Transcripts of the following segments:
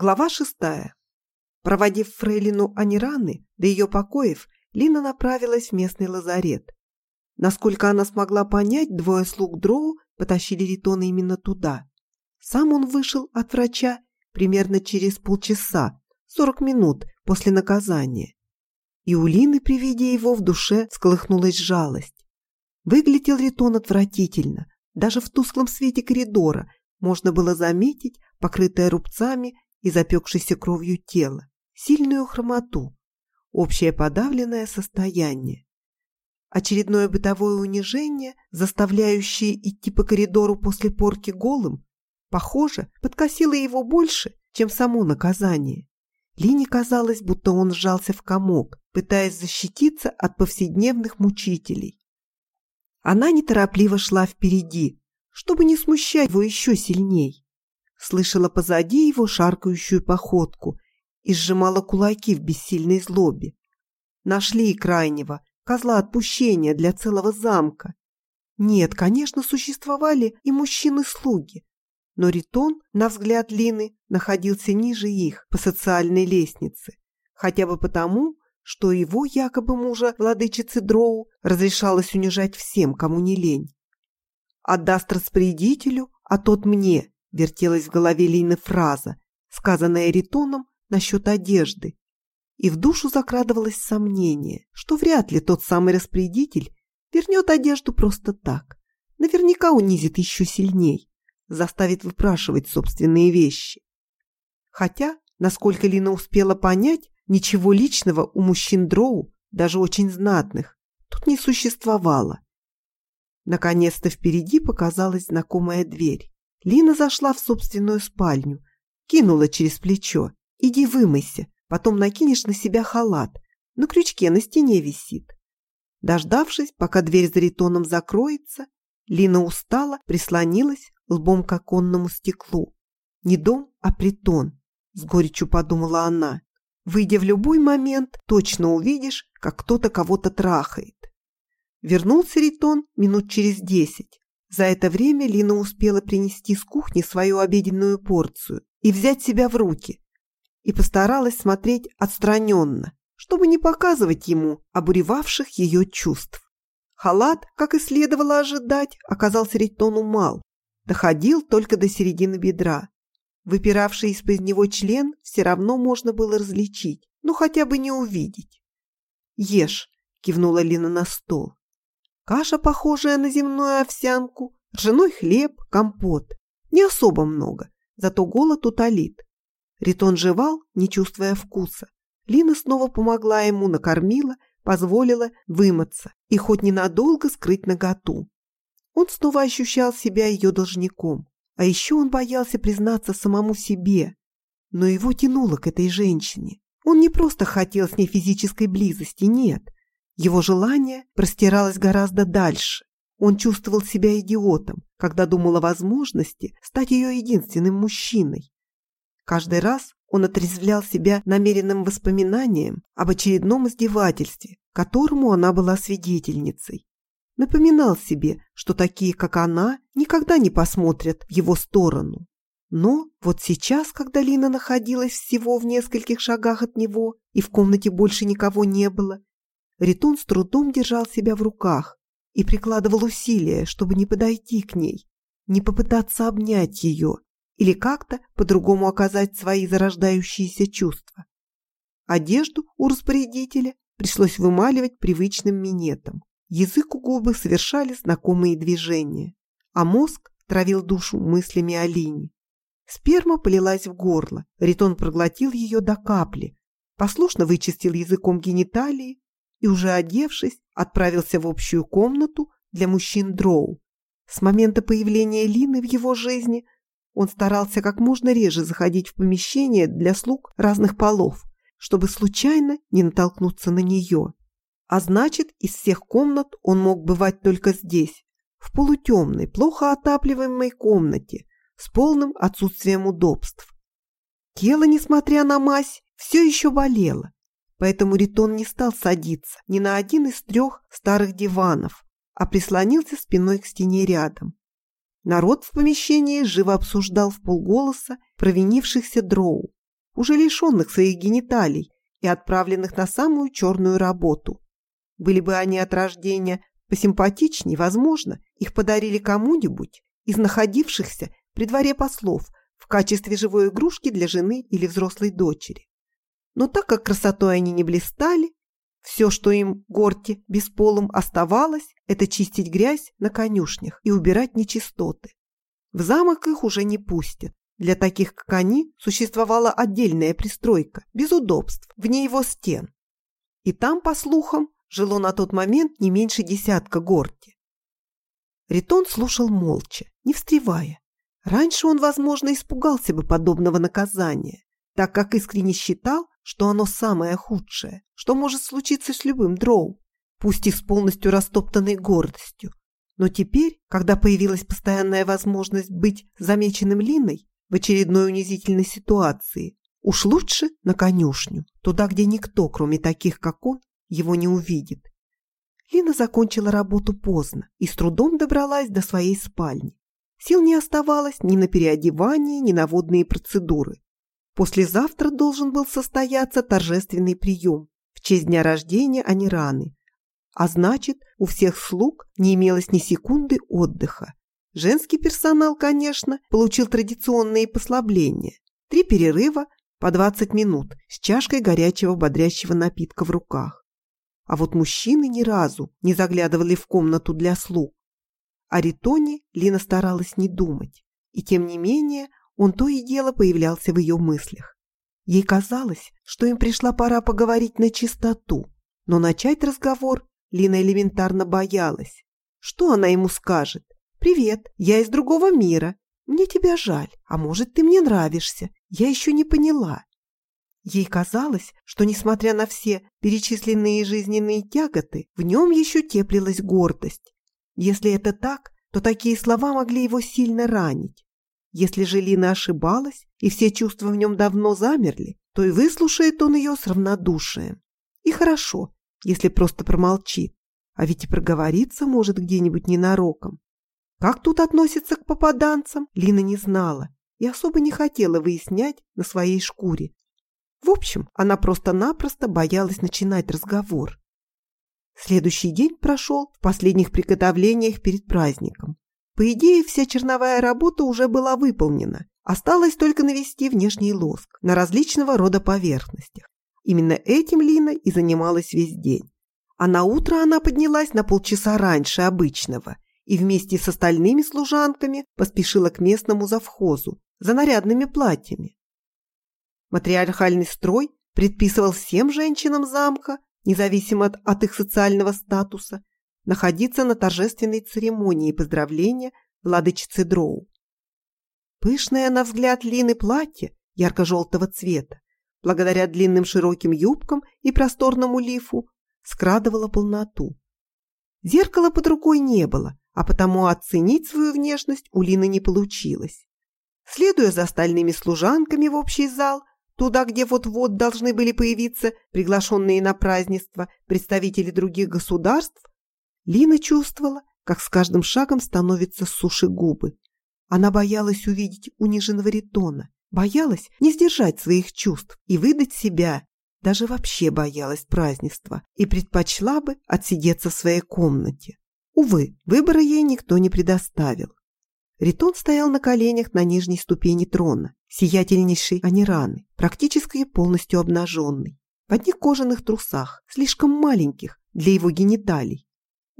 Глава шестая. Проводив фрейлину Анираны до ее покоев, Лина направилась в местный лазарет. Насколько она смогла понять, двое слуг Дроу потащили Ритона именно туда. Сам он вышел от врача примерно через полчаса, 40 минут после наказания. И у Лины при виде его в душе сколыхнулась жалость. Выглядел Ритон отвратительно. Даже в тусклом свете коридора можно было заметить покрытое рубцами и запекшейся кровью тело, сильную хромоту, общее подавленное состояние. Очередное бытовое унижение, заставляющее идти по коридору после порки голым, похоже, подкосило его больше, чем само наказание. Лине казалось, будто он сжался в комок, пытаясь защититься от повседневных мучителей. Она неторопливо шла впереди, чтобы не смущать его еще сильней слышала позади его шаркающую походку и сжимала кулаки в бессильной злобе. Нашли и крайнего, козла отпущения для целого замка. Нет, конечно, существовали и мужчины-слуги, но Ритон, на взгляд Лины, находился ниже их по социальной лестнице, хотя бы потому, что его якобы мужа, владычицы Дроу, разрешалось унижать всем, кому не лень. Отдаст распорядителю, а тот мне, Вертелась в голове Лины фраза, сказанная Ритоном насчет одежды. И в душу закрадывалось сомнение, что вряд ли тот самый распорядитель вернет одежду просто так. Наверняка унизит еще сильней, заставит выпрашивать собственные вещи. Хотя, насколько Лина успела понять, ничего личного у мужчин Дроу, даже очень знатных, тут не существовало. Наконец-то впереди показалась знакомая дверь. Лина зашла в собственную спальню, кинула через плечо. «Иди вымойся, потом накинешь на себя халат. На крючке на стене висит». Дождавшись, пока дверь за ритоном закроется, Лина устала, прислонилась лбом к оконному стеклу. Не дом, а притон, с горечью подумала она. Выйдя в любой момент, точно увидишь, как кто-то кого-то трахает. Вернулся Ритон минут через десять. За это время Лина успела принести с кухни свою обеденную порцию и взять себя в руки. И постаралась смотреть отстраненно, чтобы не показывать ему обуревавших ее чувств. Халат, как и следовало ожидать, оказался Рейтону мал, доходил только до середины бедра. Выпиравший из-под него член все равно можно было различить, но хотя бы не увидеть. «Ешь», – кивнула Лина на стол. Каша, похожая на земную овсянку, ржаной хлеб, компот. Не особо много, зато голод утолит. Ритон жевал, не чувствуя вкуса. Лина снова помогла ему, накормила, позволила вымыться и хоть ненадолго скрыть наготу. Он снова ощущал себя ее должником. А еще он боялся признаться самому себе. Но его тянуло к этой женщине. Он не просто хотел с ней физической близости, нет. Его желание простиралось гораздо дальше. Он чувствовал себя идиотом, когда думал о возможности стать ее единственным мужчиной. Каждый раз он отрезвлял себя намеренным воспоминанием об очередном издевательстве, которому она была свидетельницей. Напоминал себе, что такие, как она, никогда не посмотрят в его сторону. Но вот сейчас, когда Лина находилась всего в нескольких шагах от него и в комнате больше никого не было, Ритон с трудом держал себя в руках и прикладывал усилия, чтобы не подойти к ней, не попытаться обнять ее или как-то по-другому оказать свои зарождающиеся чувства. Одежду у распорядителя пришлось вымаливать привычным минетом. Язык у губы совершали знакомые движения, а мозг травил душу мыслями о Лине. Сперма полилась в горло, Ритон проглотил ее до капли, послушно вычистил языком гениталии и, уже одевшись, отправился в общую комнату для мужчин Дроу. С момента появления Лины в его жизни он старался как можно реже заходить в помещение для слуг разных полов, чтобы случайно не натолкнуться на нее. А значит, из всех комнат он мог бывать только здесь, в полутемной, плохо отапливаемой комнате с полным отсутствием удобств. Тело, несмотря на мазь, все еще болело, поэтому Ритон не стал садиться ни на один из трех старых диванов, а прислонился спиной к стене рядом. Народ в помещении живо обсуждал в полголоса провинившихся дроу. уже лишенных своих гениталий и отправленных на самую черную работу. Были бы они от рождения посимпатичнее, возможно, их подарили кому-нибудь из находившихся при дворе послов в качестве живой игрушки для жены или взрослой дочери. Но так как красотой они не блистали, все, что им, горте, бесполым оставалось, это чистить грязь на конюшнях и убирать нечистоты. В замок их уже не пустят. Для таких, как они, существовала отдельная пристройка, без удобств, вне его стен. И там, по слухам, жило на тот момент не меньше десятка горти. Ритон слушал молча, не встревая. Раньше он, возможно, испугался бы подобного наказания, так как искренне считал, что оно самое худшее, что может случиться с любым дроу, пусть и с полностью растоптанной гордостью. Но теперь, когда появилась постоянная возможность быть замеченным Линой в очередной унизительной ситуации, уж лучше на конюшню, туда, где никто, кроме таких, как он, его не увидит. Лина закончила работу поздно и с трудом добралась до своей спальни. Сил не оставалось ни на переодевание, ни на водные процедуры. Послезавтра должен был состояться торжественный прием в честь дня рождения Анираны. А значит, у всех слуг не имелось ни секунды отдыха. Женский персонал, конечно, получил традиционные послабления. Три перерыва по 20 минут с чашкой горячего бодрящего напитка в руках. А вот мужчины ни разу не заглядывали в комнату для слуг. О Ритоне Лина старалась не думать. И тем не менее он то и дело появлялся в ее мыслях. Ей казалось, что им пришла пора поговорить на чистоту, но начать разговор Лина элементарно боялась. Что она ему скажет? «Привет, я из другого мира. Мне тебя жаль, а может, ты мне нравишься. Я еще не поняла». Ей казалось, что, несмотря на все перечисленные жизненные тяготы, в нем еще теплилась гордость. Если это так, то такие слова могли его сильно ранить. Если же Лина ошибалась, и все чувства в нем давно замерли, то и выслушает он ее с равнодушием. И хорошо, если просто промолчит. А ведь и проговориться может где-нибудь ненароком. Как тут относится к попаданцам, Лина не знала и особо не хотела выяснять на своей шкуре. В общем, она просто-напросто боялась начинать разговор. Следующий день прошел в последних приготовлениях перед праздником. По идее, вся черновая работа уже была выполнена. Осталось только навести внешний лоск на различного рода поверхностях. Именно этим Лина и занималась весь день. А на утро она поднялась на полчаса раньше обычного и вместе с остальными служанками поспешила к местному завхозу за нарядными платьями. Матриархальный строй предписывал всем женщинам замка, независимо от, от их социального статуса, находиться на торжественной церемонии поздравления владычицы Дроу. Пышное, на взгляд Лины, платье ярко-желтого цвета, благодаря длинным широким юбкам и просторному лифу, скрадывало полноту. Зеркала под рукой не было, а потому оценить свою внешность у Лины не получилось. Следуя за остальными служанками в общий зал, туда, где вот-вот должны были появиться приглашенные на празднество представители других государств, Лина чувствовала, как с каждым шагом становятся суши губы. Она боялась увидеть униженного Ритона, боялась не сдержать своих чувств и выдать себя, даже вообще боялась празднества и предпочла бы отсидеться в своей комнате. Увы, выбора ей никто не предоставил. Ритон стоял на коленях на нижней ступени трона, сиятельнейший Анираны, практически полностью обнаженный, в одних кожаных трусах, слишком маленьких для его гениталий,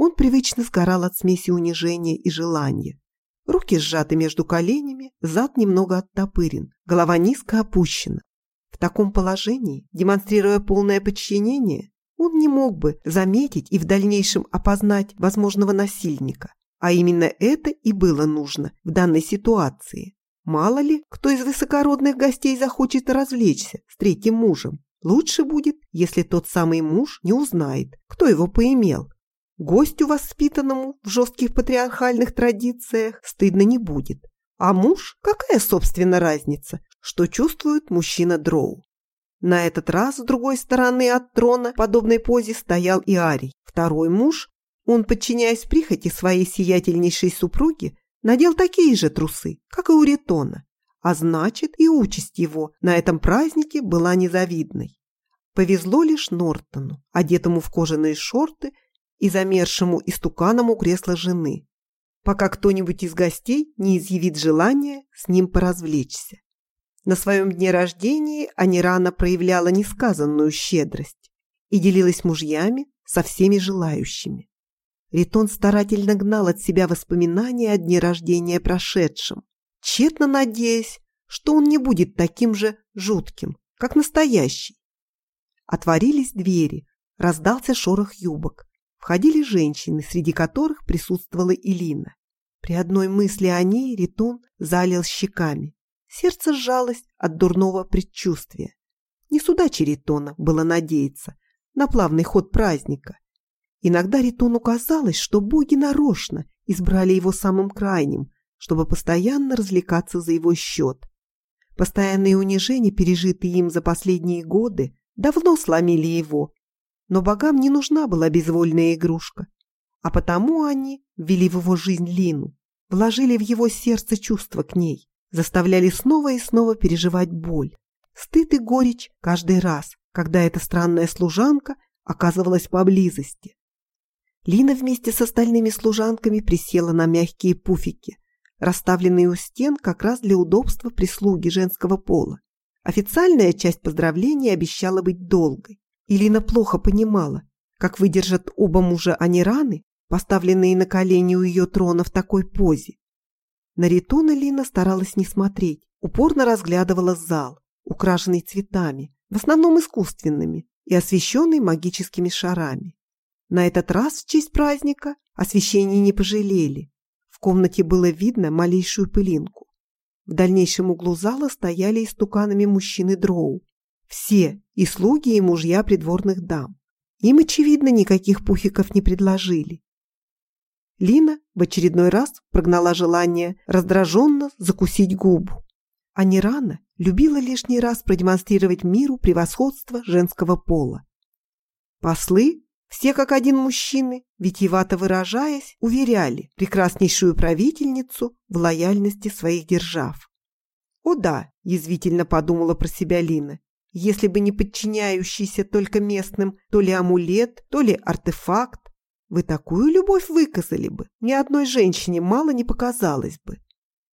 он привычно сгорал от смеси унижения и желания. Руки сжаты между коленями, зад немного оттопырен, голова низко опущена. В таком положении, демонстрируя полное подчинение, он не мог бы заметить и в дальнейшем опознать возможного насильника. А именно это и было нужно в данной ситуации. Мало ли, кто из высокородных гостей захочет развлечься с третьим мужем. Лучше будет, если тот самый муж не узнает, кто его поимел, Гостю, воспитанному в жестких патриархальных традициях, стыдно не будет. А муж, какая, собственно, разница, что чувствует мужчина Дроу? На этот раз с другой стороны от трона в подобной позе стоял и Арий. Второй муж, он, подчиняясь прихоти своей сиятельнейшей супруги, надел такие же трусы, как и у Ритона. а значит и участь его на этом празднике была незавидной. Повезло лишь Нортону, одетому в кожаные шорты и замершему истуканом у кресла жены, пока кто-нибудь из гостей не изъявит желания с ним поразвлечься. На своем дне рождения Анирана проявляла несказанную щедрость и делилась мужьями со всеми желающими. Ритон старательно гнал от себя воспоминания о дне рождения прошедшем, тщетно надеясь, что он не будет таким же жутким, как настоящий. Отворились двери, раздался шорох юбок. Входили женщины, среди которых присутствовала Илина. При одной мысли о ней Ритон залил щеками. Сердце сжалось от дурного предчувствия. Не с удачи Ритона было надеяться на плавный ход праздника. Иногда Ритону казалось, что боги нарочно избрали его самым крайним, чтобы постоянно развлекаться за его счет. Постоянные унижения, пережитые им за последние годы, давно сломили его, но богам не нужна была безвольная игрушка, а потому они ввели в его жизнь Лину, вложили в его сердце чувства к ней, заставляли снова и снова переживать боль, стыд и горечь каждый раз, когда эта странная служанка оказывалась поблизости. Лина вместе с остальными служанками присела на мягкие пуфики, расставленные у стен как раз для удобства прислуги женского пола. Официальная часть поздравления обещала быть долгой. Илина плохо понимала, как выдержат оба мужа Анираны, поставленные на колени у ее трона в такой позе. На Ритона Лина старалась не смотреть, упорно разглядывала зал, украшенный цветами, в основном искусственными и освещенный магическими шарами. На этот раз в честь праздника освещения не пожалели, комнате было видно малейшую пылинку. В дальнейшем углу зала стояли истуканами мужчины дроу. Все, и слуги, и мужья придворных дам. Им, очевидно, никаких пухиков не предложили. Лина в очередной раз прогнала желание раздраженно закусить губу. А не любила лишний раз продемонстрировать миру превосходство женского пола. Послы все как один мужчины, витиевато выражаясь, уверяли прекраснейшую правительницу в лояльности своих держав. «О да», – язвительно подумала про себя Лина, «если бы не подчиняющийся только местным то ли амулет, то ли артефакт, вы такую любовь выказали бы, ни одной женщине мало не показалось бы».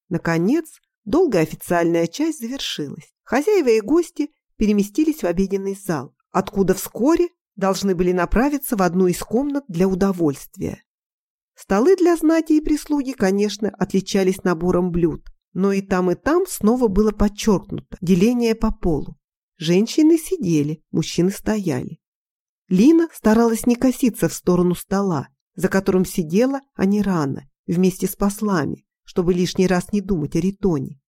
Наконец, долгая официальная часть завершилась. Хозяева и гости переместились в обеденный зал, откуда вскоре должны были направиться в одну из комнат для удовольствия. Столы для знати и прислуги, конечно, отличались набором блюд, но и там, и там снова было подчеркнуто деление по полу. Женщины сидели, мужчины стояли. Лина старалась не коситься в сторону стола, за которым сидела Анирана вместе с послами, чтобы лишний раз не думать о Ритоне.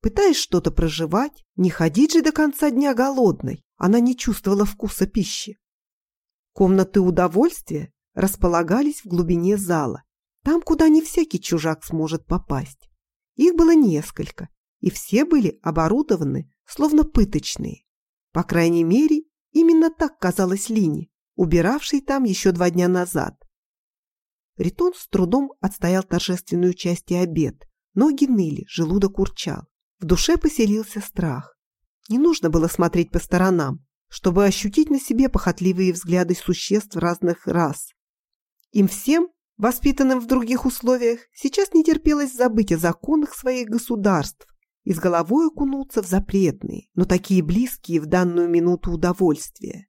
Пытаясь что-то проживать, не ходить же до конца дня голодной, она не чувствовала вкуса пищи. Комнаты удовольствия располагались в глубине зала, там, куда не всякий чужак сможет попасть. Их было несколько, и все были оборудованы, словно пыточные. По крайней мере, именно так казалось Лине, убиравшей там еще два дня назад. Ритон с трудом отстоял торжественную часть и обед. Ноги ныли, желудок урчал. В душе поселился страх. Не нужно было смотреть по сторонам чтобы ощутить на себе похотливые взгляды существ разных рас. Им всем, воспитанным в других условиях, сейчас не терпелось забыть о законах своих государств и с головой окунуться в запретные, но такие близкие в данную минуту удовольствия.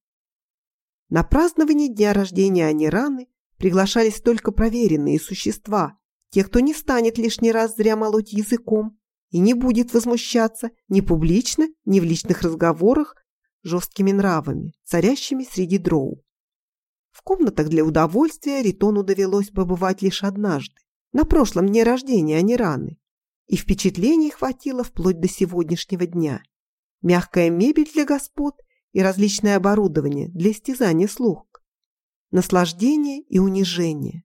На празднование дня рождения Анираны приглашались только проверенные существа, те, кто не станет лишний раз зря молоть языком и не будет возмущаться ни публично, ни в личных разговорах жесткими нравами, царящими среди дроу. В комнатах для удовольствия Ритону довелось побывать лишь однажды, на прошлом дне рождения, а не раны. И впечатлений хватило вплоть до сегодняшнего дня. Мягкая мебель для господ и различное оборудование для истязания слух. Наслаждение и унижение.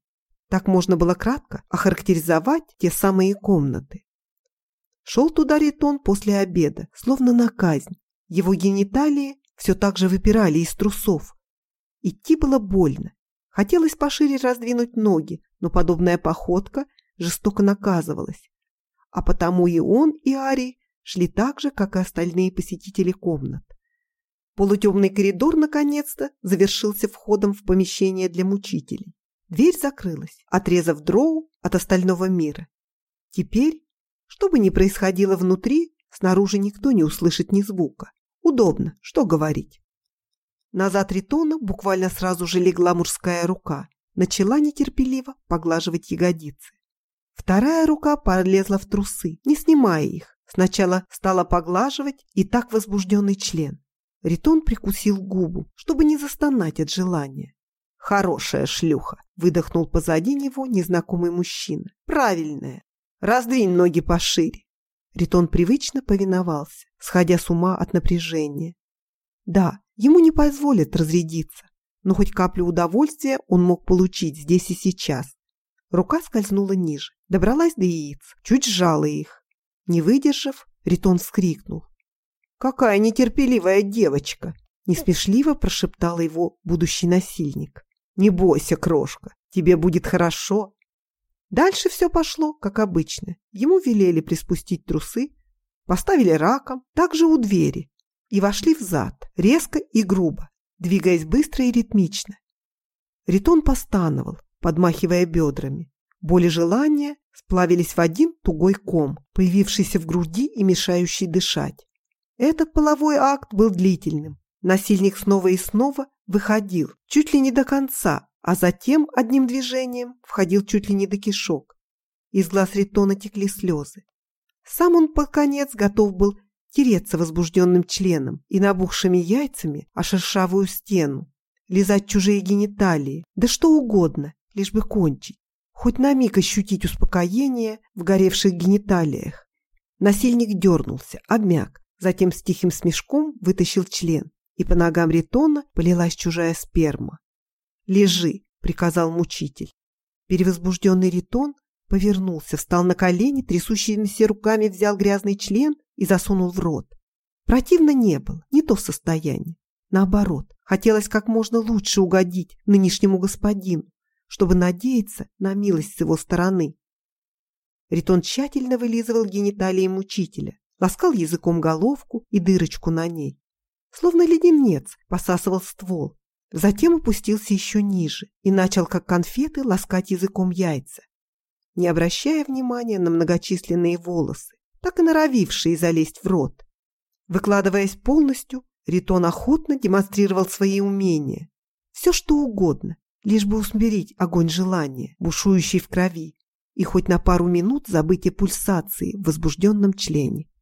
Так можно было кратко охарактеризовать те самые комнаты. Шел туда Ритон после обеда, словно на казнь, его гениталии все так же выпирали из трусов. Идти было больно. Хотелось пошире раздвинуть ноги, но подобная походка жестоко наказывалась. А потому и он, и Арий шли так же, как и остальные посетители комнат. Полутемный коридор, наконец-то, завершился входом в помещение для мучителей. Дверь закрылась, отрезав дроу от остального мира. Теперь, что бы ни происходило внутри, снаружи никто не услышит ни звука. Удобно, что говорить. Назад Ритона буквально сразу же легла мужская рука, начала нетерпеливо поглаживать ягодицы. Вторая рука полезла в трусы, не снимая их. Сначала стала поглаживать и так возбужденный член. Ритон прикусил губу, чтобы не застонать от желания. «Хорошая шлюха!» – выдохнул позади него незнакомый мужчина. «Правильная! Раздвинь ноги пошире!» Ритон привычно повиновался, сходя с ума от напряжения. Да, ему не позволят разрядиться, но хоть каплю удовольствия он мог получить здесь и сейчас. Рука скользнула ниже, добралась до яиц, чуть сжала их. Не выдержав, Ритон вскрикнул. «Какая нетерпеливая девочка!» Несмешливо прошептал его будущий насильник. «Не бойся, крошка, тебе будет хорошо». Дальше все пошло, как обычно. Ему велели приспустить трусы, поставили раком, также у двери, и вошли в зад, резко и грубо, двигаясь быстро и ритмично. Ритон постановал, подмахивая бедрами. Боль и желание сплавились в один тугой ком, появившийся в груди и мешающий дышать. Этот половой акт был длительным. Насильник снова и снова выходил, чуть ли не до конца, а затем одним движением входил чуть ли не до кишок. Из глаз Ритона текли слезы. Сам он под конец готов был тереться возбужденным членом и набухшими яйцами о шершавую стену, лизать чужие гениталии, да что угодно, лишь бы кончить, хоть на миг ощутить успокоение в горевших гениталиях. Насильник дернулся, обмяк, Затем с тихим смешком вытащил член, и по ногам Ритона полилась чужая сперма. «Лежи», — приказал мучитель. Перевозбужденный Ритон повернулся, встал на колени, трясущимися руками взял грязный член и засунул в рот. Противно не было, не то состояние. Наоборот, хотелось как можно лучше угодить нынешнему господину, чтобы надеяться на милость с его стороны. Ритон тщательно вылизывал гениталии мучителя, ласкал языком головку и дырочку на ней. Словно леденец посасывал ствол. Затем опустился еще ниже и начал, как конфеты, ласкать языком яйца, не обращая внимания на многочисленные волосы, так и норовившие залезть в рот. Выкладываясь полностью, Ритон охотно демонстрировал свои умения. Все что угодно, лишь бы усмирить огонь желания, бушующий в крови, и хоть на пару минут забыть о пульсации в возбужденном члене.